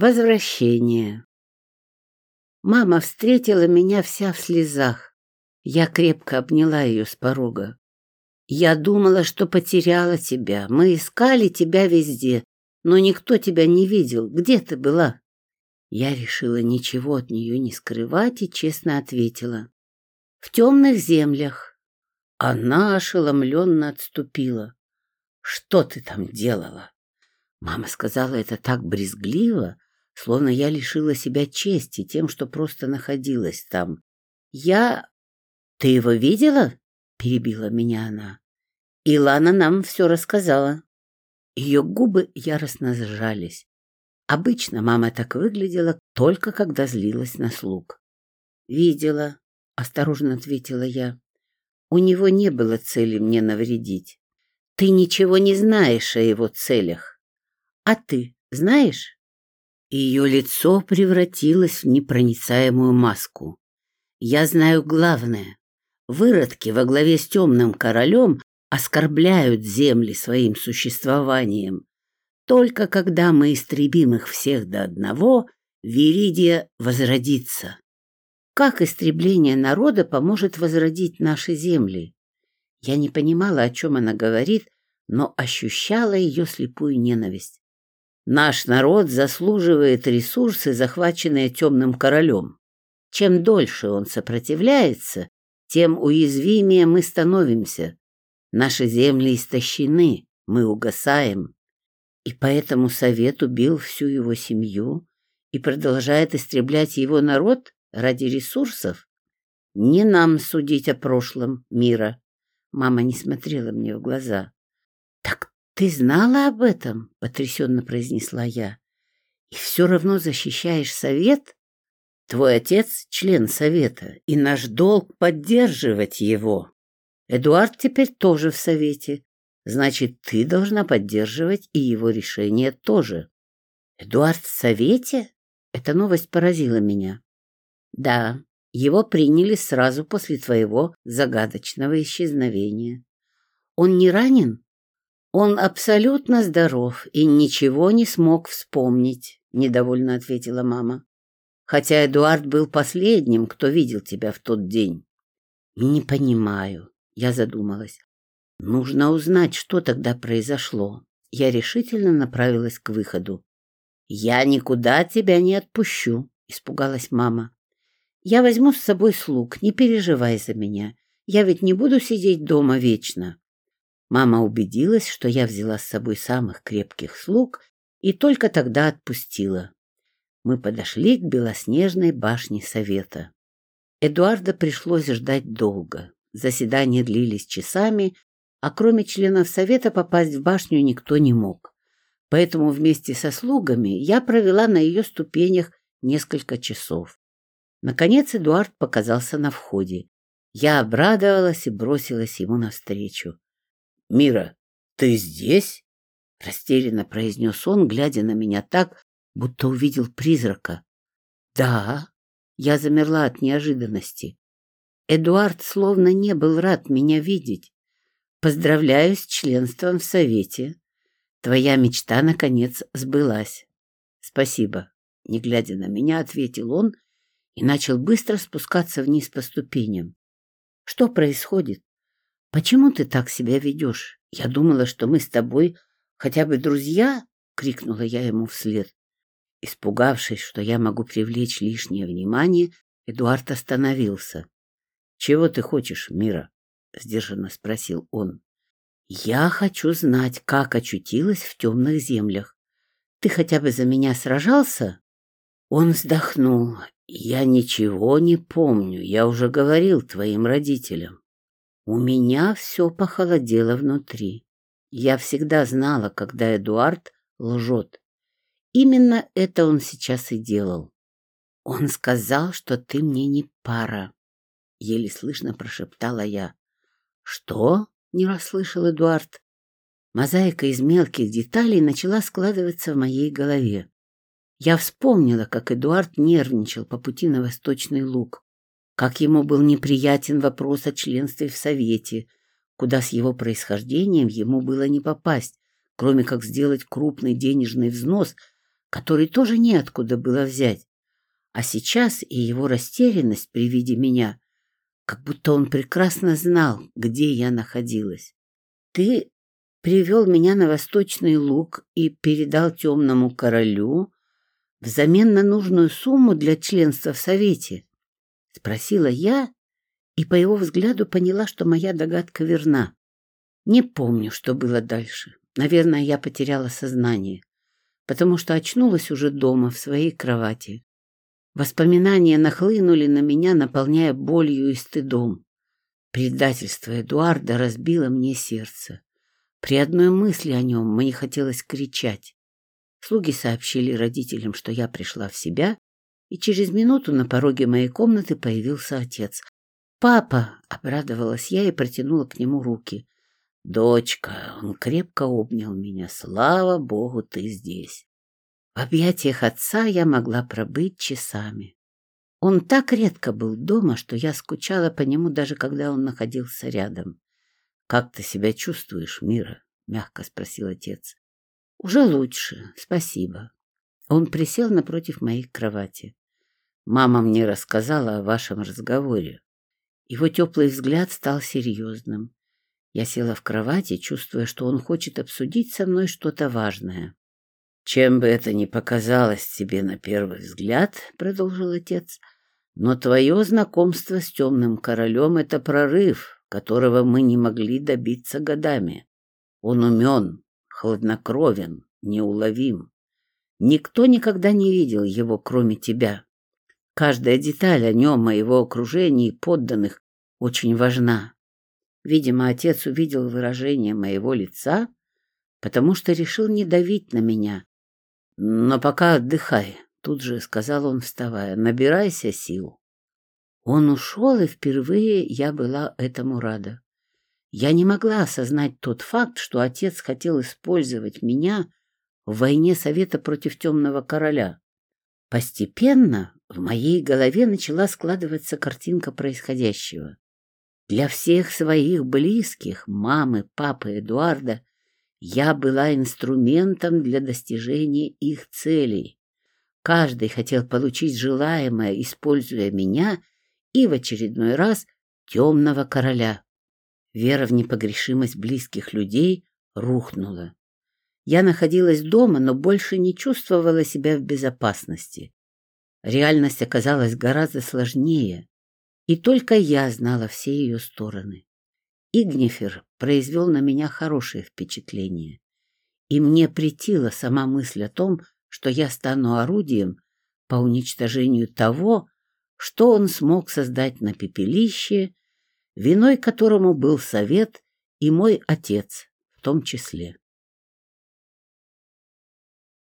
Возвращение. Мама встретила меня вся в слезах. Я крепко обняла ее с порога. Я думала, что потеряла тебя. Мы искали тебя везде, но никто тебя не видел. Где ты была? Я решила ничего от нее не скрывать и честно ответила. В темных землях. Она ошеломленно отступила. Что ты там делала? Мама сказала это так брезгливо, словно я лишила себя чести тем, что просто находилась там. Я... Ты его видела? Перебила меня она. Илана нам все рассказала. Ее губы яростно сжались. Обычно мама так выглядела только когда злилась на слуг. «Видела», — осторожно ответила я. «У него не было цели мне навредить. Ты ничего не знаешь о его целях. А ты знаешь?» Ее лицо превратилось в непроницаемую маску. «Я знаю главное. Выродки во главе с темным королем оскорбляют земли своим существованием. Только когда мы истребим их всех до одного, Виридия возродится. Как истребление народа поможет возродить наши земли? Я не понимала, о чем она говорит, но ощущала ее слепую ненависть. Наш народ заслуживает ресурсы, захваченные темным королем. Чем дольше он сопротивляется, тем уязвимее мы становимся. Наши земли истощены, мы угасаем. И поэтому совет убил всю его семью и продолжает истреблять его народ ради ресурсов. Не нам судить о прошлом мира. Мама не смотрела мне в глаза. Так ты знала об этом? Потрясенно произнесла я. И все равно защищаешь совет? Твой отец — член совета, и наш долг — поддерживать его. Эдуард теперь тоже в совете. Значит, ты должна поддерживать и его решение тоже. Эдуард в совете? Эта новость поразила меня. Да, его приняли сразу после твоего загадочного исчезновения. Он не ранен? Он абсолютно здоров и ничего не смог вспомнить, недовольно ответила мама. Хотя Эдуард был последним, кто видел тебя в тот день. Не понимаю, я задумалась. Нужно узнать, что тогда произошло. Я решительно направилась к выходу. «Я никуда тебя не отпущу», — испугалась мама. «Я возьму с собой слуг, не переживай за меня. Я ведь не буду сидеть дома вечно». Мама убедилась, что я взяла с собой самых крепких слуг и только тогда отпустила. Мы подошли к белоснежной башне совета. Эдуарда пришлось ждать долго. Заседания длились часами, а кроме членов совета попасть в башню никто не мог. Поэтому вместе со слугами я провела на ее ступенях несколько часов. Наконец Эдуард показался на входе. Я обрадовалась и бросилась ему навстречу. — Мира, ты здесь? — растерянно произнес он, глядя на меня так, будто увидел призрака. — Да. Я замерла от неожиданности. Эдуард словно не был рад меня видеть. Поздравляю с членством в Совете. Твоя мечта, наконец, сбылась. Спасибо. Не глядя на меня, ответил он и начал быстро спускаться вниз по ступеням. Что происходит? Почему ты так себя ведешь? Я думала, что мы с тобой хотя бы друзья, крикнула я ему вслед. Испугавшись, что я могу привлечь лишнее внимание, Эдуард остановился. «Чего ты хочешь, Мира?» — сдержанно спросил он. «Я хочу знать, как очутилась в темных землях. Ты хотя бы за меня сражался?» Он вздохнул. «Я ничего не помню, я уже говорил твоим родителям. У меня все похолодело внутри. Я всегда знала, когда Эдуард лжет. Именно это он сейчас и делал. Он сказал, что ты мне не пара. — еле слышно прошептала я. «Что?» — не расслышал Эдуард. Мозаика из мелких деталей начала складываться в моей голове. Я вспомнила, как Эдуард нервничал по пути на Восточный Луг, как ему был неприятен вопрос о членстве в Совете, куда с его происхождением ему было не попасть, кроме как сделать крупный денежный взнос, который тоже неоткуда было взять. А сейчас и его растерянность при виде меня, как будто он прекрасно знал, где я находилась. Ты привел меня на восточный луг и передал темному королю взамен на нужную сумму для членства в Совете? Спросила я и по его взгляду поняла, что моя догадка верна. Не помню, что было дальше. Наверное, я потеряла сознание, потому что очнулась уже дома, в своей кровати. Воспоминания нахлынули на меня, наполняя болью и стыдом. Предательство Эдуарда разбило мне сердце. При одной мысли о нем мне хотелось кричать. Слуги сообщили родителям, что я пришла в себя, и через минуту на пороге моей комнаты появился отец. «Папа!» — обрадовалась я и протянула к нему руки. «Дочка!» — он крепко обнял меня. «Слава Богу, ты здесь!» В объятиях отца я могла пробыть часами. Он так редко был дома, что я скучала по нему, даже когда он находился рядом. «Как ты себя чувствуешь, Мира?» — мягко спросил отец. «Уже лучше, спасибо». Он присел напротив моей кровати. «Мама мне рассказала о вашем разговоре». Его теплый взгляд стал серьезным. Я села в кровати, чувствуя, что он хочет обсудить со мной что-то важное. «Чем бы это ни показалось тебе на первый взгляд, — продолжил отец, — но твое знакомство с темным королем — это прорыв, которого мы не могли добиться годами. Он умен, хладнокровен, неуловим. Никто никогда не видел его, кроме тебя. Каждая деталь о нем, о его окружении подданных очень важна. Видимо, отец увидел выражение моего лица, потому что решил не давить на меня. Но пока отдыхай, тут же сказал он, вставая, набирайся сил. Он ушел, и впервые я была этому рада. Я не могла осознать тот факт, что отец хотел использовать меня в войне Совета против Темного Короля. Постепенно в моей голове начала складываться картинка происходящего. Для всех своих близких, мамы, папы Эдуарда, я была инструментом для достижения их целей. Каждый хотел получить желаемое, используя меня — и в очередной раз темного короля. Вера в непогрешимость близких людей рухнула. Я находилась дома, но больше не чувствовала себя в безопасности. Реальность оказалась гораздо сложнее, и только я знала все ее стороны. Игнифер произвел на меня хорошее впечатление, и мне претила сама мысль о том, что я стану орудием по уничтожению того, что он смог создать на пепелище, виной которому был совет и мой отец в том числе.